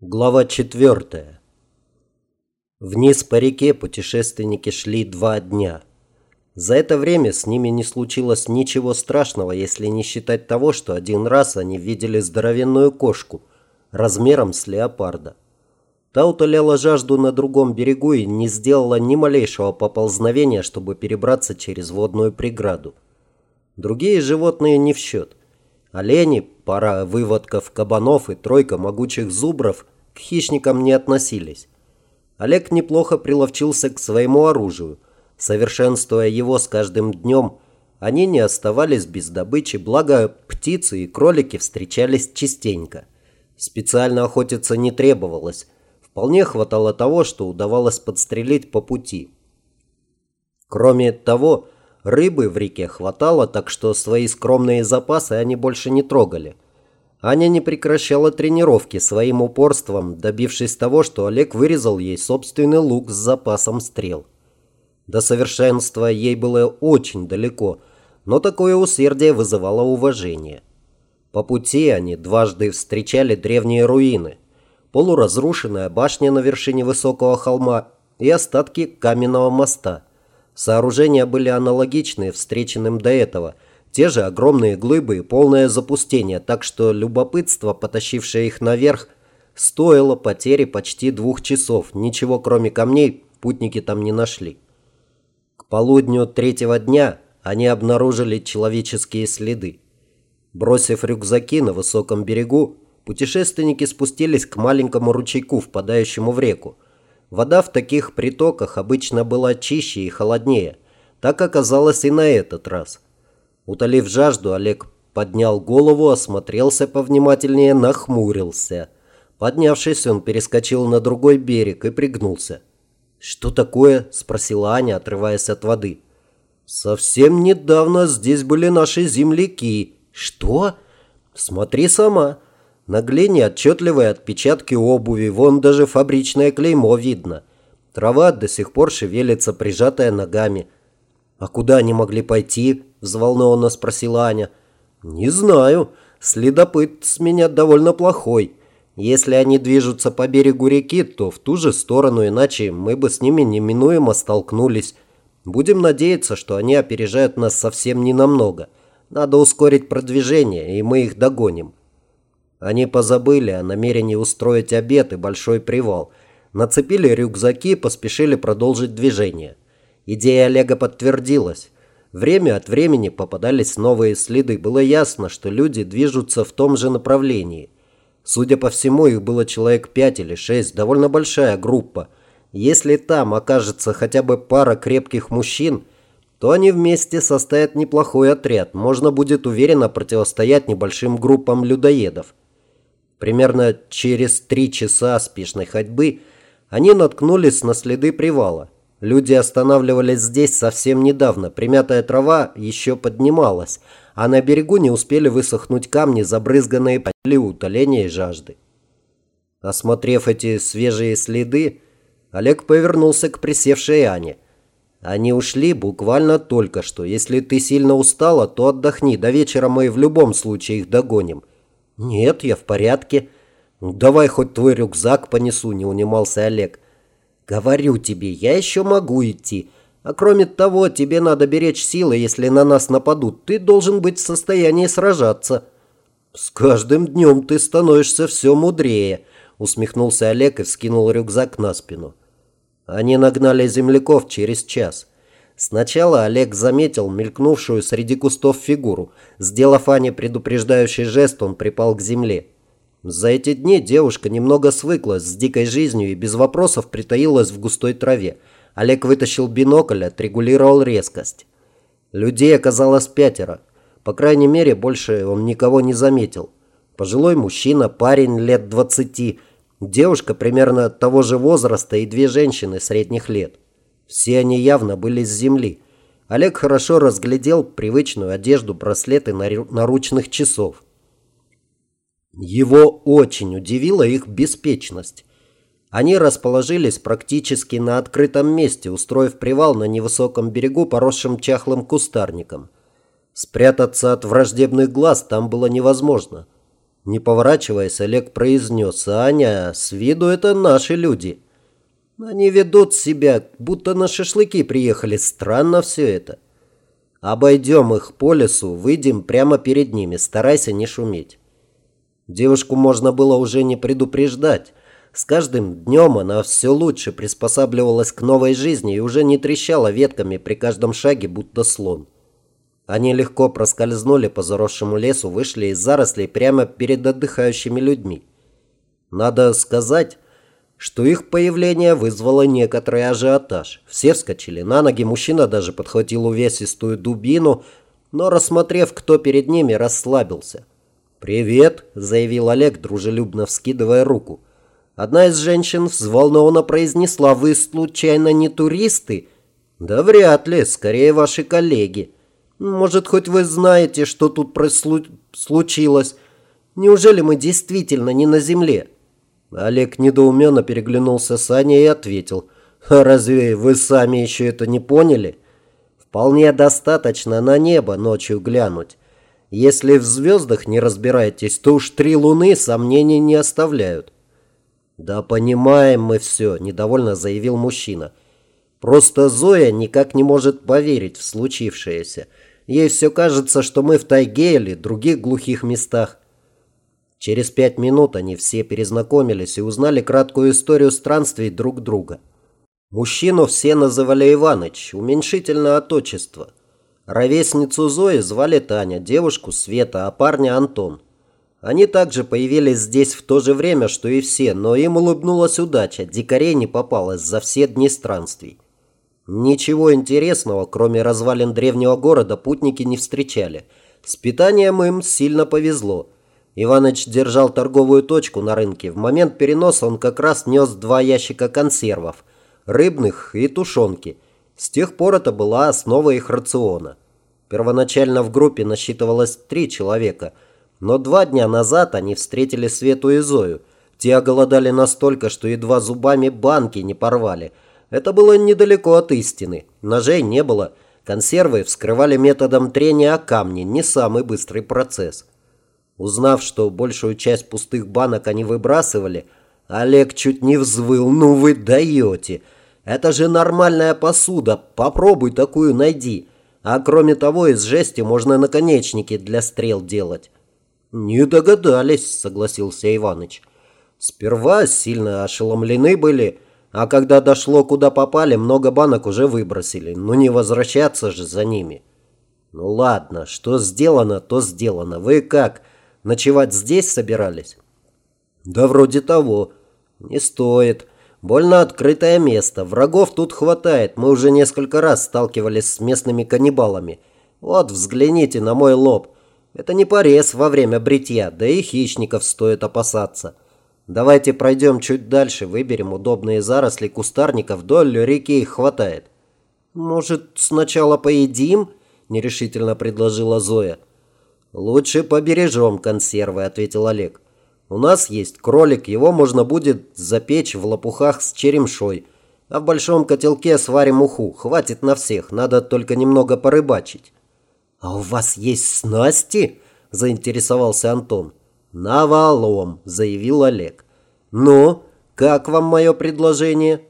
Глава четвертая. Вниз по реке путешественники шли два дня. За это время с ними не случилось ничего страшного, если не считать того, что один раз они видели здоровенную кошку размером с леопарда. Та утоляла жажду на другом берегу и не сделала ни малейшего поползновения, чтобы перебраться через водную преграду. Другие животные не в счет. Олени, пара выводков кабанов и тройка могучих зубров к хищникам не относились. Олег неплохо приловчился к своему оружию. Совершенствуя его с каждым днем, они не оставались без добычи, благо птицы и кролики встречались частенько. Специально охотиться не требовалось. Вполне хватало того, что удавалось подстрелить по пути. Кроме того, Рыбы в реке хватало, так что свои скромные запасы они больше не трогали. Аня не прекращала тренировки своим упорством, добившись того, что Олег вырезал ей собственный лук с запасом стрел. До совершенства ей было очень далеко, но такое усердие вызывало уважение. По пути они дважды встречали древние руины, полуразрушенная башня на вершине высокого холма и остатки каменного моста – Сооружения были аналогичны встреченным до этого. Те же огромные глыбы и полное запустение, так что любопытство, потащившее их наверх, стоило потери почти двух часов. Ничего кроме камней путники там не нашли. К полудню третьего дня они обнаружили человеческие следы. Бросив рюкзаки на высоком берегу, путешественники спустились к маленькому ручейку, впадающему в реку. Вода в таких притоках обычно была чище и холоднее. Так оказалось и на этот раз. Утолив жажду, Олег поднял голову, осмотрелся повнимательнее, нахмурился. Поднявшись, он перескочил на другой берег и пригнулся. «Что такое?» – спросила Аня, отрываясь от воды. «Совсем недавно здесь были наши земляки». «Что?» «Смотри сама». На глине отчетливые отпечатки обуви, вон даже фабричное клеймо видно. Трава до сих пор шевелится, прижатая ногами. «А куда они могли пойти?» – взволнованно спросила Аня. «Не знаю. Следопыт с меня довольно плохой. Если они движутся по берегу реки, то в ту же сторону, иначе мы бы с ними неминуемо столкнулись. Будем надеяться, что они опережают нас совсем ненамного. Надо ускорить продвижение, и мы их догоним». Они позабыли о намерении устроить обед и большой привал. Нацепили рюкзаки и поспешили продолжить движение. Идея Олега подтвердилась. Время от времени попадались новые следы. Было ясно, что люди движутся в том же направлении. Судя по всему, их было человек пять или шесть, довольно большая группа. Если там окажется хотя бы пара крепких мужчин, то они вместе составят неплохой отряд. Можно будет уверенно противостоять небольшим группам людоедов. Примерно через три часа спешной ходьбы они наткнулись на следы привала. Люди останавливались здесь совсем недавно. Примятая трава еще поднималась, а на берегу не успели высохнуть камни, забрызганные для утоления и жажды. Осмотрев эти свежие следы, Олег повернулся к присевшей Ане. Они ушли буквально только что. Если ты сильно устала, то отдохни. До вечера мы в любом случае их догоним. «Нет, я в порядке». «Ну, «Давай хоть твой рюкзак понесу», – не унимался Олег. «Говорю тебе, я еще могу идти. А кроме того, тебе надо беречь силы, если на нас нападут. Ты должен быть в состоянии сражаться». «С каждым днем ты становишься все мудрее», – усмехнулся Олег и вскинул рюкзак на спину. Они нагнали земляков через час. Сначала Олег заметил мелькнувшую среди кустов фигуру. Сделав Ане предупреждающий жест, он припал к земле. За эти дни девушка немного свыклась с дикой жизнью и без вопросов притаилась в густой траве. Олег вытащил бинокль, отрегулировал резкость. Людей оказалось пятеро. По крайней мере, больше он никого не заметил. Пожилой мужчина, парень лет двадцати, девушка примерно того же возраста и две женщины средних лет. Все они явно были с земли. Олег хорошо разглядел привычную одежду, браслеты наручных часов. Его очень удивила их беспечность. Они расположились практически на открытом месте, устроив привал на невысоком берегу, поросшим чахлым кустарником. Спрятаться от враждебных глаз там было невозможно. Не поворачиваясь, Олег произнес, «Аня, с виду это наши люди». Они ведут себя, будто на шашлыки приехали. Странно все это. Обойдем их по лесу, выйдем прямо перед ними. Старайся не шуметь. Девушку можно было уже не предупреждать. С каждым днем она все лучше приспосабливалась к новой жизни и уже не трещала ветками при каждом шаге, будто слон. Они легко проскользнули по заросшему лесу, вышли из зарослей прямо перед отдыхающими людьми. Надо сказать, что их появление вызвало некоторый ажиотаж. Все вскочили на ноги, мужчина даже подхватил увесистую дубину, но, рассмотрев, кто перед ними, расслабился. «Привет», – заявил Олег, дружелюбно вскидывая руку. Одна из женщин взволнованно произнесла, «Вы случайно не туристы?» «Да вряд ли, скорее ваши коллеги». Может, хоть вы знаете, что тут прослу... случилось? Неужели мы действительно не на земле?» Олег недоуменно переглянулся с Аней и ответил. «А разве вы сами еще это не поняли? Вполне достаточно на небо ночью глянуть. Если в звездах не разбираетесь, то уж три луны сомнений не оставляют». «Да понимаем мы все», – недовольно заявил мужчина. «Просто Зоя никак не может поверить в случившееся». Ей все кажется, что мы в тайге или других глухих местах. Через пять минут они все перезнакомились и узнали краткую историю странствий друг друга. Мужчину все называли Иваныч, уменьшительно от отчества. Ровесницу Зои звали Таня, девушку Света, а парня Антон. Они также появились здесь в то же время, что и все, но им улыбнулась удача, дикарей не попалось за все дни странствий. Ничего интересного, кроме развалин древнего города, путники не встречали. С питанием им сильно повезло. Иваныч держал торговую точку на рынке. В момент переноса он как раз нес два ящика консервов, рыбных и тушенки. С тех пор это была основа их рациона. Первоначально в группе насчитывалось три человека, но два дня назад они встретили Свету и Зою. Те оголодали настолько, что едва зубами банки не порвали – это было недалеко от истины. Ножей не было. Консервы вскрывали методом трения о камни, не самый быстрый процесс. Узнав, что большую часть пустых банок они выбрасывали, Олег чуть не взвыл. «Ну вы даете! Это же нормальная посуда, попробуй такую найди. А кроме того, из жести можно наконечники для стрел делать». «Не догадались», — согласился Иваныч. «Сперва сильно ошеломлены были». А когда дошло, куда попали, много банок уже выбросили. Ну не возвращаться же за ними. Ну ладно, что сделано, то сделано. Вы как, ночевать здесь собирались? Да вроде того. Не стоит. Больно открытое место. Врагов тут хватает. Мы уже несколько раз сталкивались с местными каннибалами. Вот взгляните на мой лоб. Это не порез во время бритья, да и хищников стоит опасаться. Давайте пройдем чуть дальше, выберем удобные заросли кустарника, вдоль реки их хватает. Может, сначала поедим? Нерешительно предложила Зоя. Лучше побережем консервы, ответил Олег. У нас есть кролик, его можно будет запечь в лопухах с черемшой. А в большом котелке сварим уху. Хватит на всех, надо только немного порыбачить. «А у вас есть снасти?» – заинтересовался Антон. «Навалом», – заявил Олег. «Ну, как вам мое предложение?»